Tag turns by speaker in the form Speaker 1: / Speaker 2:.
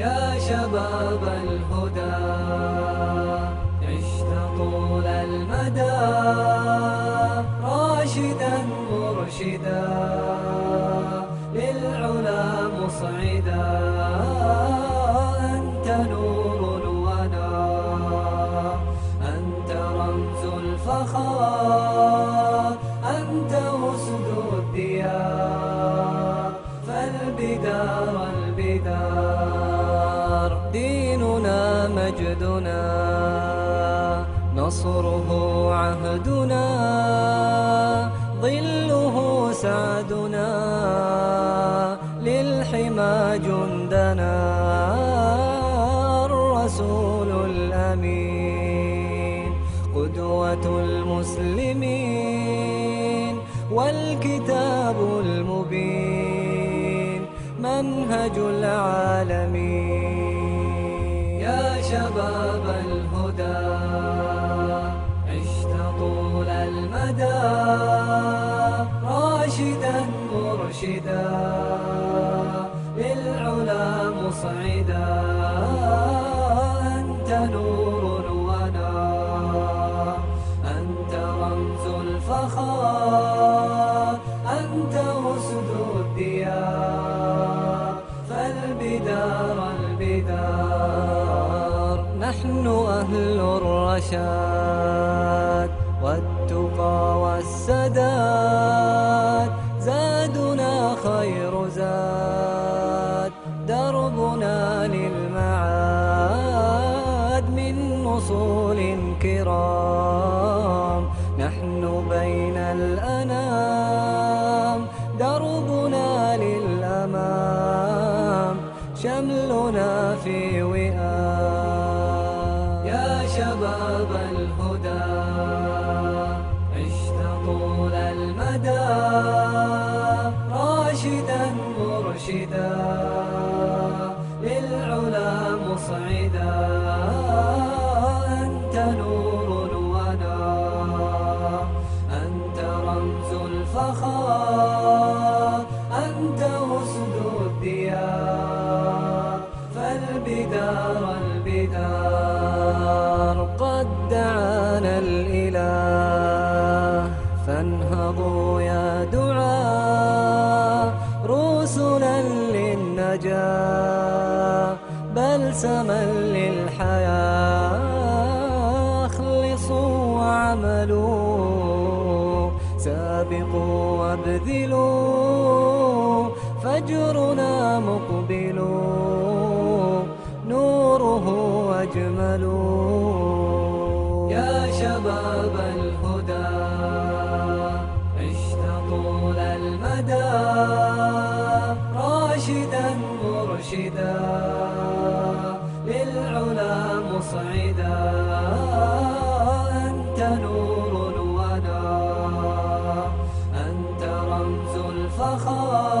Speaker 1: يا شباب الهدى عشت طول المدى راشدا مرشدا للعلا مصعدا أنت نور الونا أنت رمز الفخار أنت أسد الديار فالبدار البدار نصره عهدنا ظله سعدنا. للحمى جندنا الرسول الأمين قدوة المسلمين والكتاب المبين منهج العالمين. يا شباب راشدا مرشدا للعلا مصعدا أنت نور الونا أنت رمز الفخار أنت أسد الديار فالبدار البدار نحن أهل الرشاد والسداد زادنا خير زاد. دربنا للمعاد من نصول كرام. نحن بين الأنام. دربنا للأمام. شملنا في وئام. يا شباب الهدى. المدى راشدا مرشدا للعلا مصعدا أنت نور الونا أنت رمز الفخار أنت أسد الديار فالبدار البدار. بلسما للحياة اخلصوا وعملوا سابقوا وابذلوا فجرنا مقبلوا نوره أجمل يا شباب الهدى عشت طول المدى راشدا مرشدا. مصعدا أنت نور ونا أنت رمز الفخار